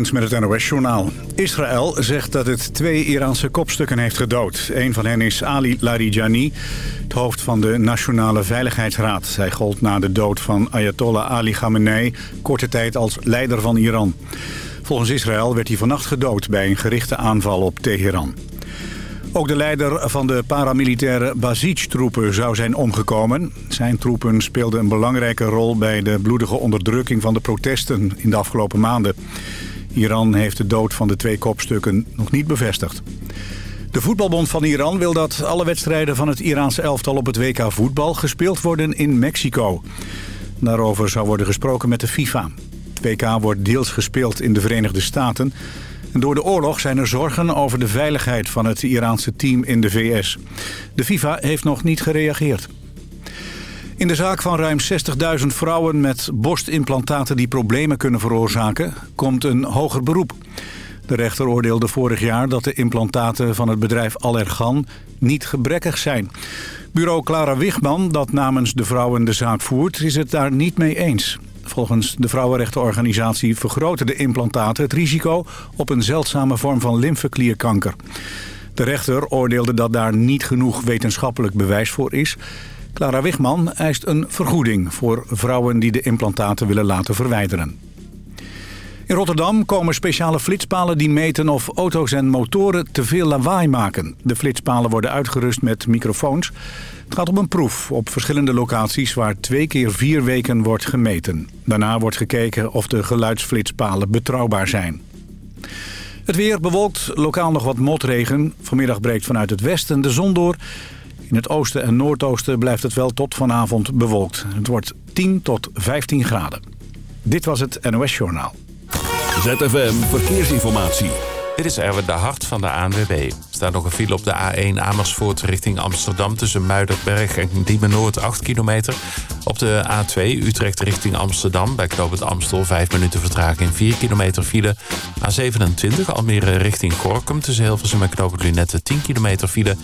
Met het NOS-journaal. Israël zegt dat het twee Iraanse kopstukken heeft gedood. Een van hen is Ali Larijani, het hoofd van de Nationale Veiligheidsraad. Hij gold na de dood van Ayatollah Ali Khamenei korte tijd als leider van Iran. Volgens Israël werd hij vannacht gedood bij een gerichte aanval op Teheran. Ook de leider van de paramilitaire Basij-troepen zou zijn omgekomen. Zijn troepen speelden een belangrijke rol bij de bloedige onderdrukking van de protesten in de afgelopen maanden. Iran heeft de dood van de twee kopstukken nog niet bevestigd. De voetbalbond van Iran wil dat alle wedstrijden van het Iraanse elftal op het WK voetbal gespeeld worden in Mexico. Daarover zou worden gesproken met de FIFA. Het WK wordt deels gespeeld in de Verenigde Staten door de oorlog zijn er zorgen over de veiligheid van het Iraanse team in de VS. De FIFA heeft nog niet gereageerd. In de zaak van ruim 60.000 vrouwen met borstimplantaten die problemen kunnen veroorzaken... komt een hoger beroep. De rechter oordeelde vorig jaar dat de implantaten van het bedrijf Allergan niet gebrekkig zijn. Bureau Clara Wichman, dat namens de vrouwen de zaak voert, is het daar niet mee eens. Volgens de vrouwenrechtenorganisatie vergroten de implantaten het risico op een zeldzame vorm van lymfeklierkanker. De rechter oordeelde dat daar niet genoeg wetenschappelijk bewijs voor is. Clara Wigman eist een vergoeding voor vrouwen die de implantaten willen laten verwijderen. In Rotterdam komen speciale flitspalen die meten of auto's en motoren te veel lawaai maken. De flitspalen worden uitgerust met microfoons. Het gaat om een proef op verschillende locaties waar twee keer vier weken wordt gemeten. Daarna wordt gekeken of de geluidsflitspalen betrouwbaar zijn. Het weer bewolkt, lokaal nog wat motregen. Vanmiddag breekt vanuit het westen de zon door. In het oosten en noordoosten blijft het wel tot vanavond bewolkt. Het wordt 10 tot 15 graden. Dit was het NOS Journaal. ZFM Verkeersinformatie. Dit is Erwin de Hart van de ANWB. Er staat nog een file op de A1 Amersfoort richting Amsterdam... tussen Muiderberg en Diemen Noord 8 kilometer. Op de A2 Utrecht richting Amsterdam... bij Knoop Amstel 5 minuten vertraging 4 kilometer file. A27 Almere richting Gorkum tussen Hilversum en Knoop Lunette 10 kilometer file.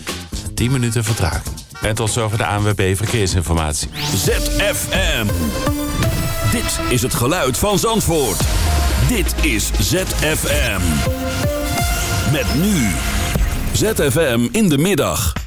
10 minuten vertraging. En tot zover de ANWB Verkeersinformatie. ZFM. Dit is het geluid van Zandvoort. Dit is ZFM. Met nu. ZFM in de middag.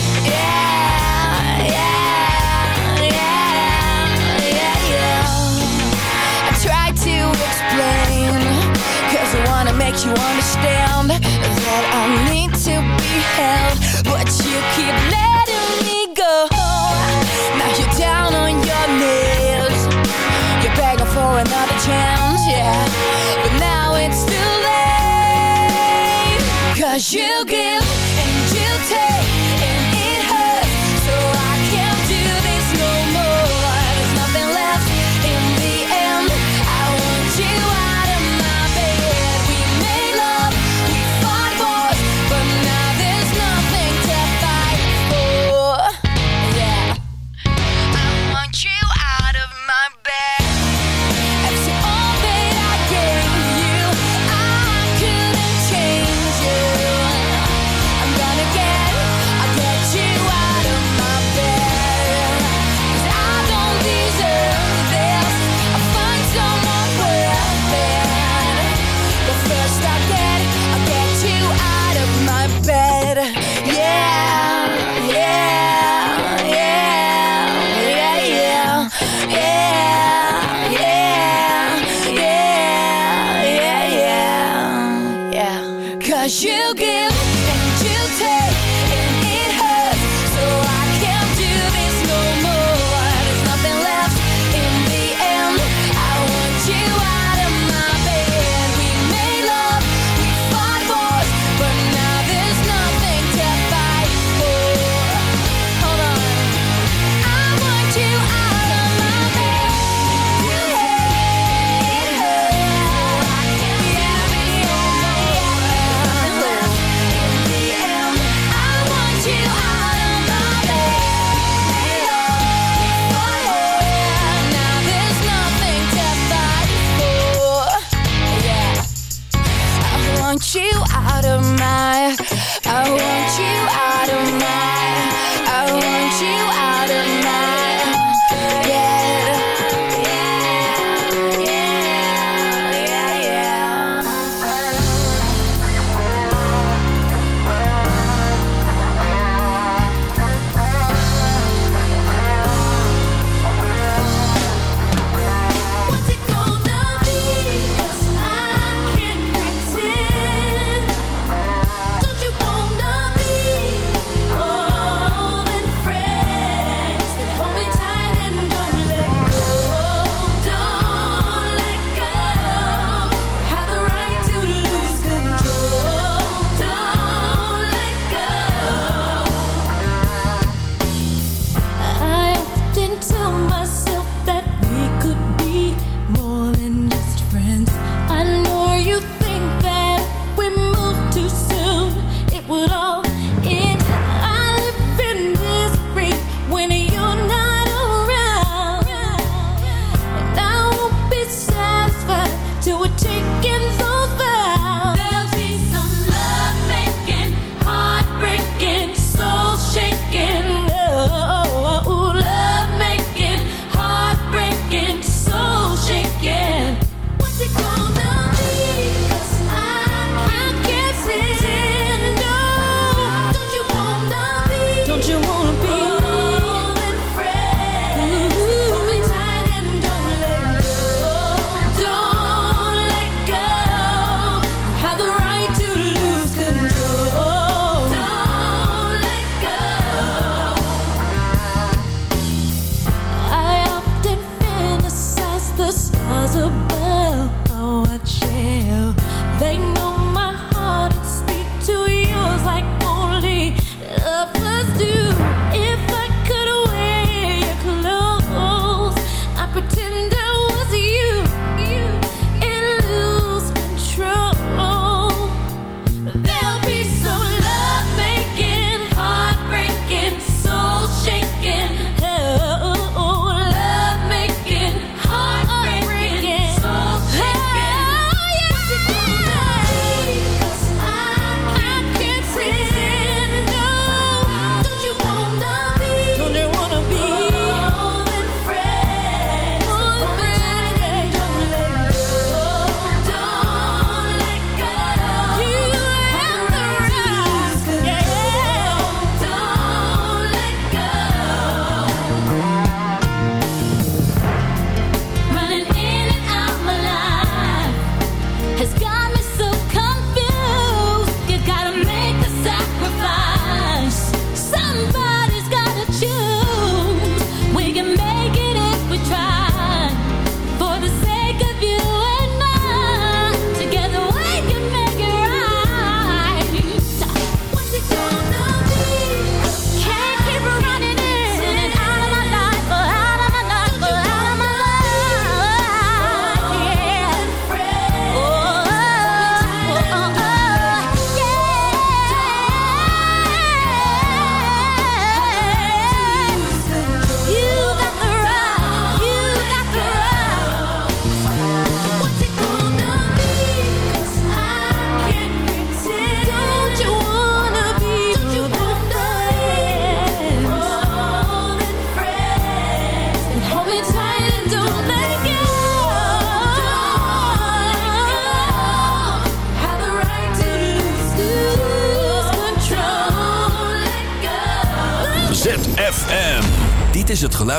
Cause you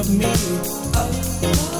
Of me. Oh.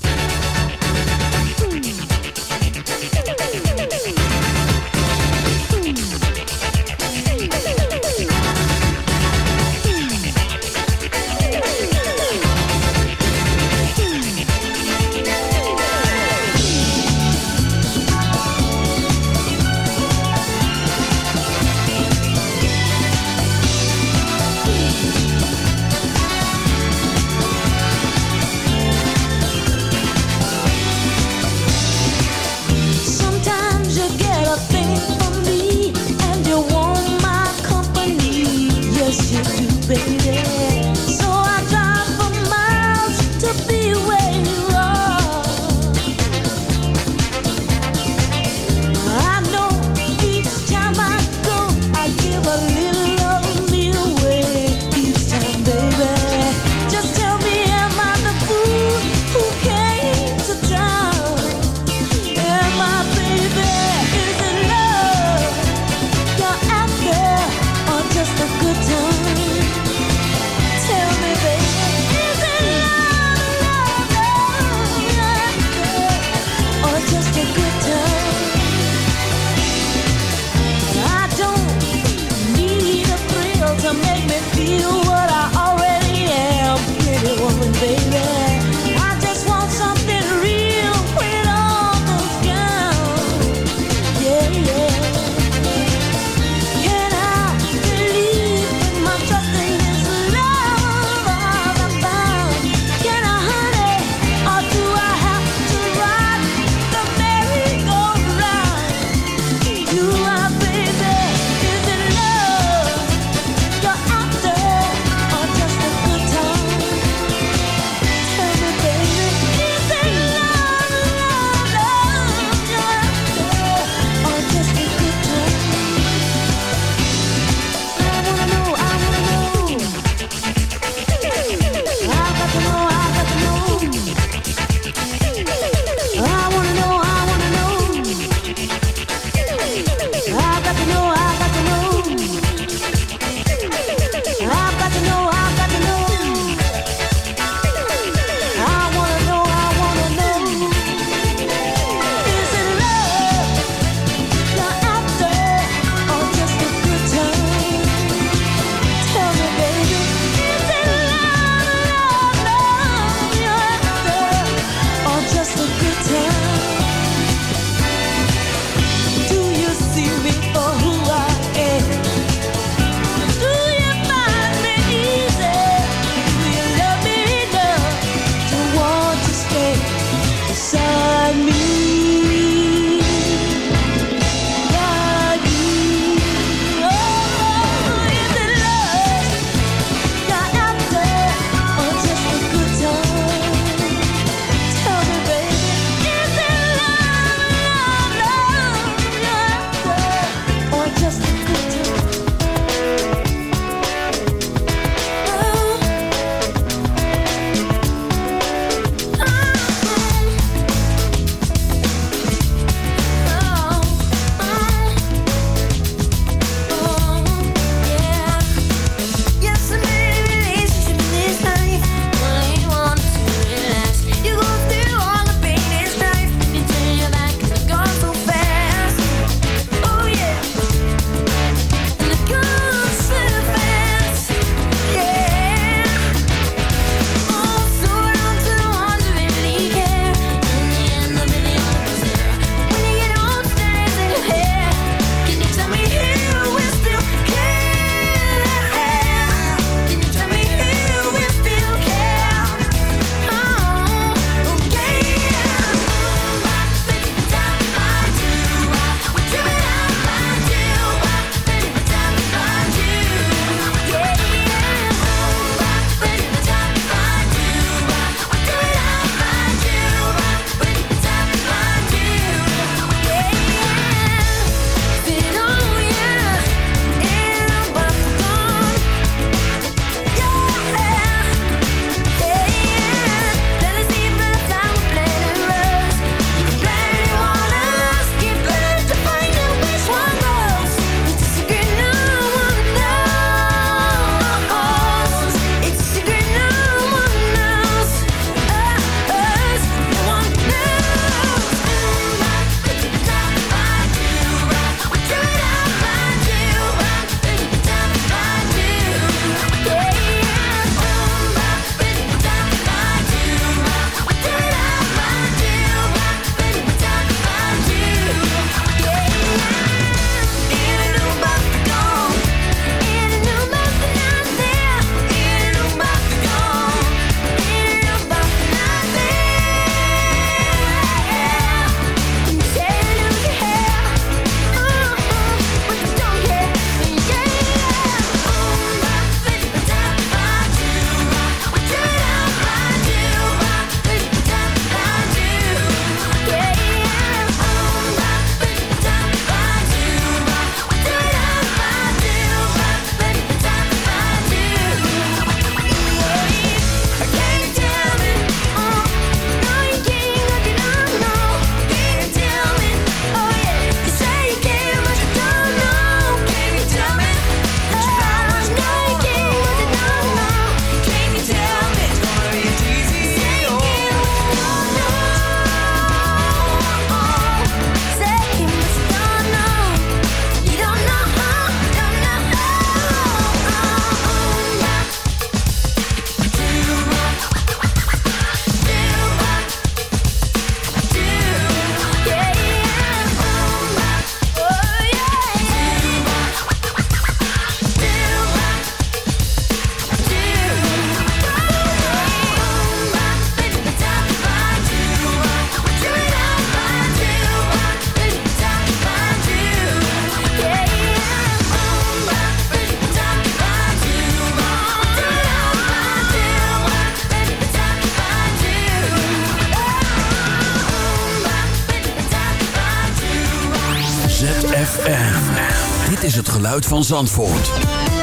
Van Zandvoort.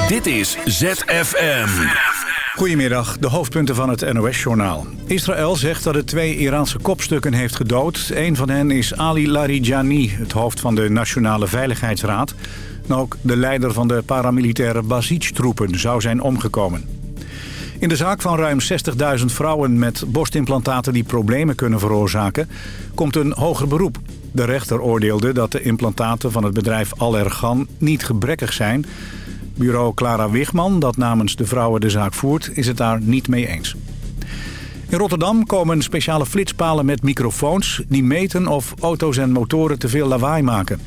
Dit is ZFM. Goedemiddag, de hoofdpunten van het NOS-journaal. Israël zegt dat het twee Iraanse kopstukken heeft gedood. Een van hen is Ali Larijani, het hoofd van de Nationale Veiligheidsraad. En ook de leider van de paramilitaire Basij-troepen zou zijn omgekomen. In de zaak van ruim 60.000 vrouwen met borstimplantaten die problemen kunnen veroorzaken... komt een hoger beroep. De rechter oordeelde dat de implantaten van het bedrijf Allergan niet gebrekkig zijn... Bureau Clara Wigman, dat namens de vrouwen de zaak voert, is het daar niet mee eens. In Rotterdam komen speciale flitspalen met microfoons... die meten of auto's en motoren te veel lawaai maken.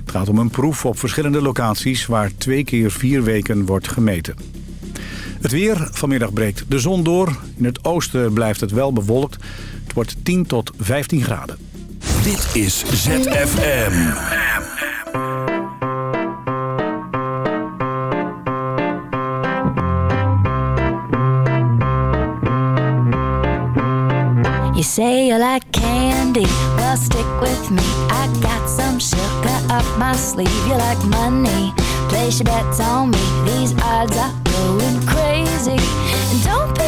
Het gaat om een proef op verschillende locaties... waar twee keer vier weken wordt gemeten. Het weer. Vanmiddag breekt de zon door. In het oosten blijft het wel bewolkt. Het wordt 10 tot 15 graden. Dit is ZFM. You say you like candy, well stick with me. I got some sugar up my sleeve. You like money, place your bets on me. These odds are going crazy. And don't be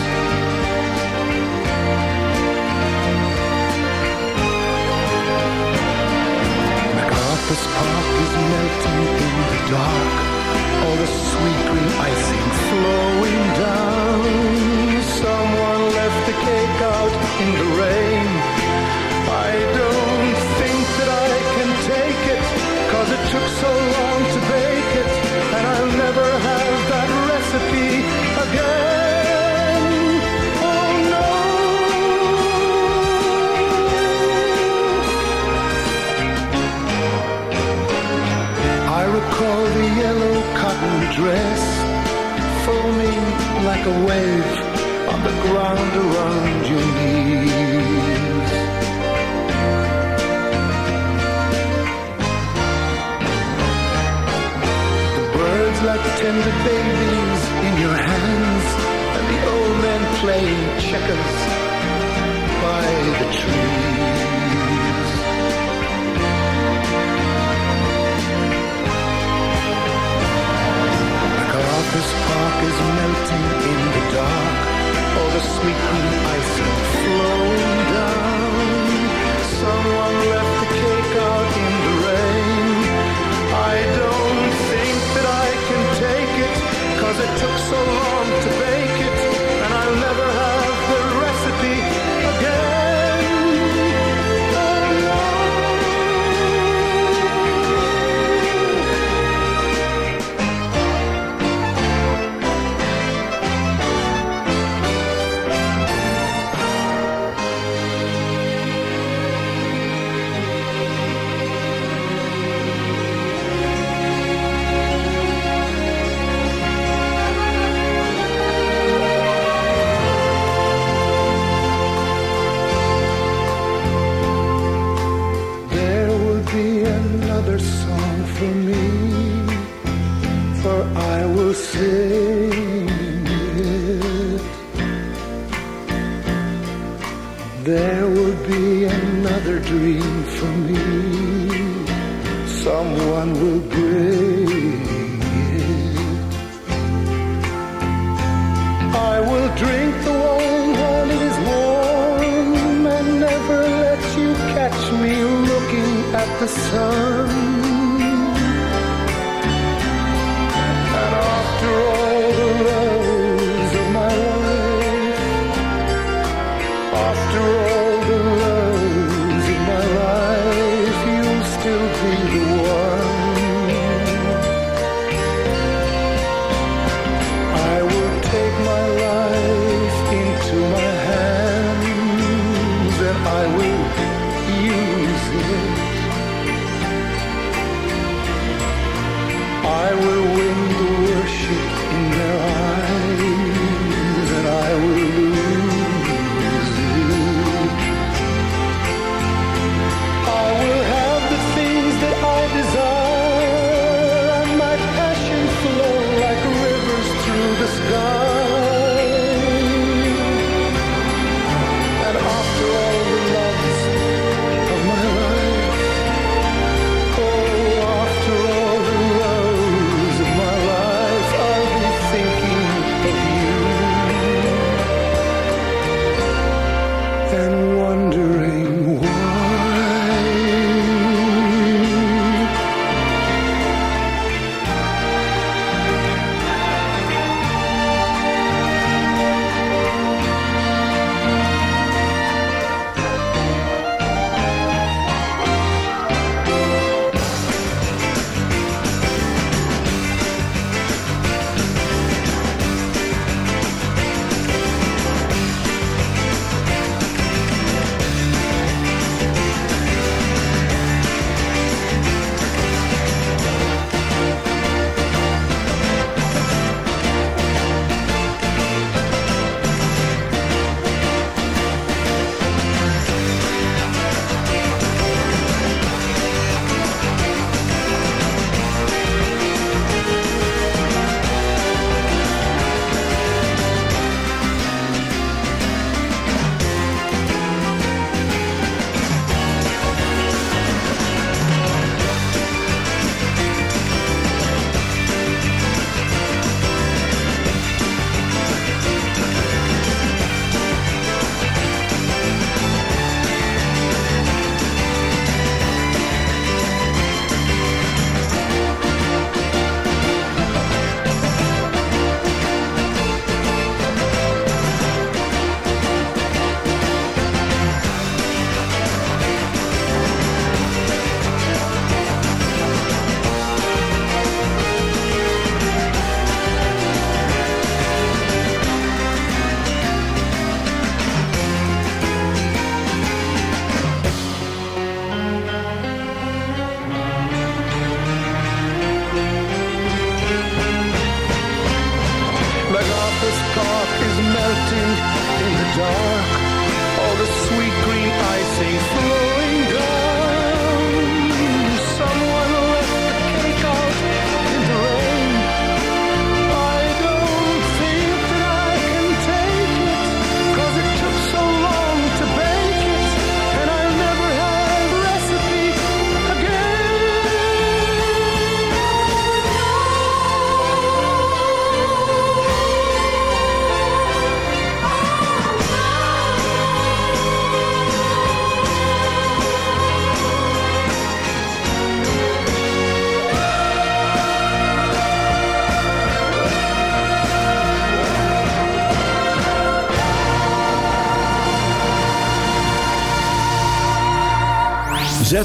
In the dark. All the sweet green icing flowing down. Someone left the cake out in the rain. I don't There would be another dream for me. Someone will be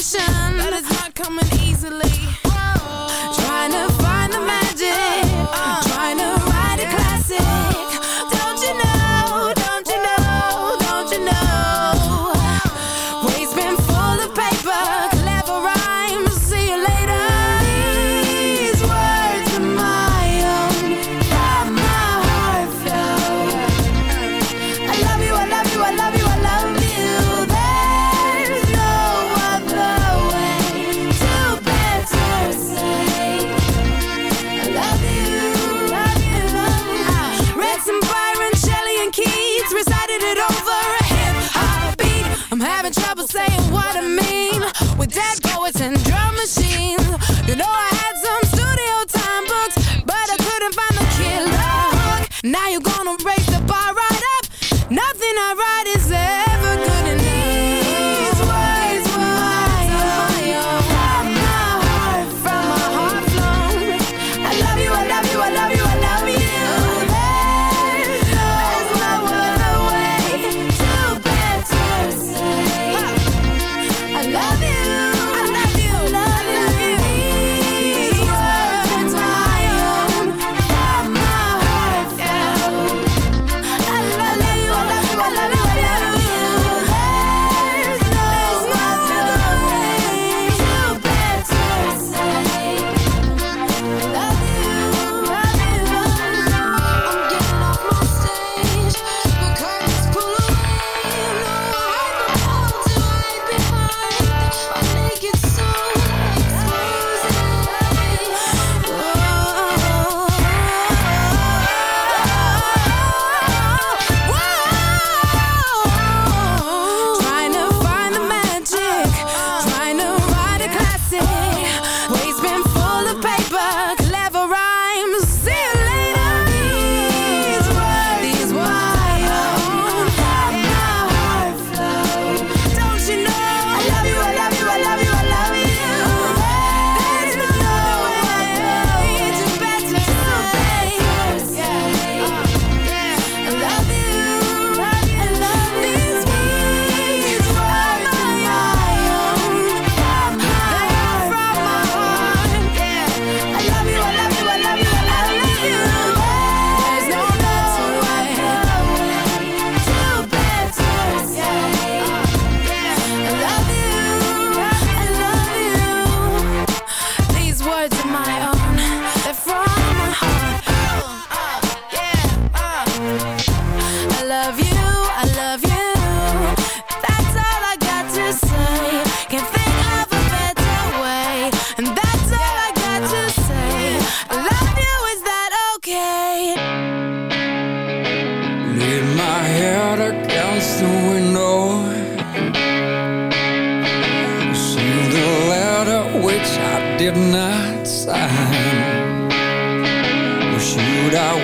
vacation. You know I had some studio time books But I couldn't find the killer hook. Now you're gonna break head against the window. See the letter which I did not sign. Or should I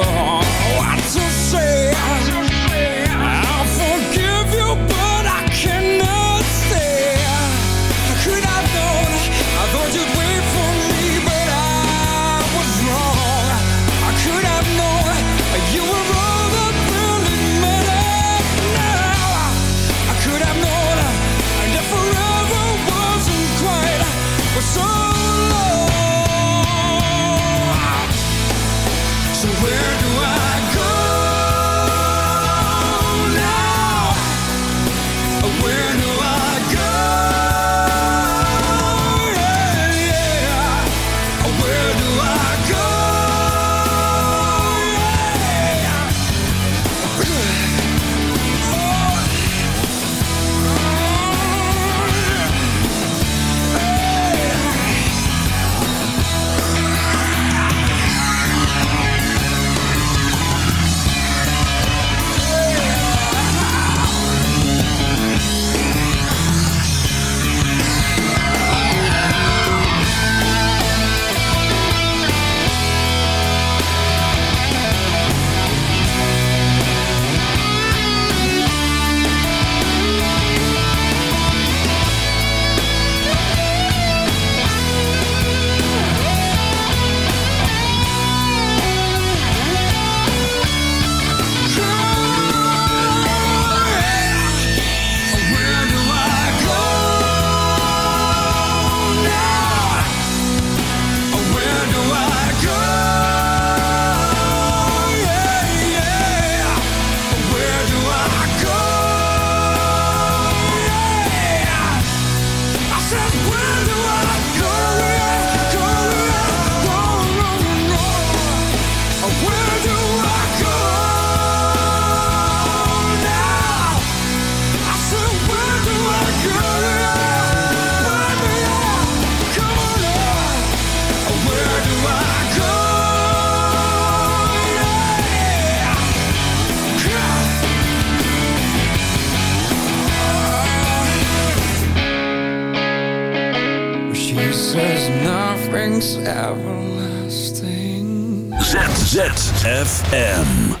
FM.